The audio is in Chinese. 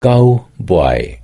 高 boy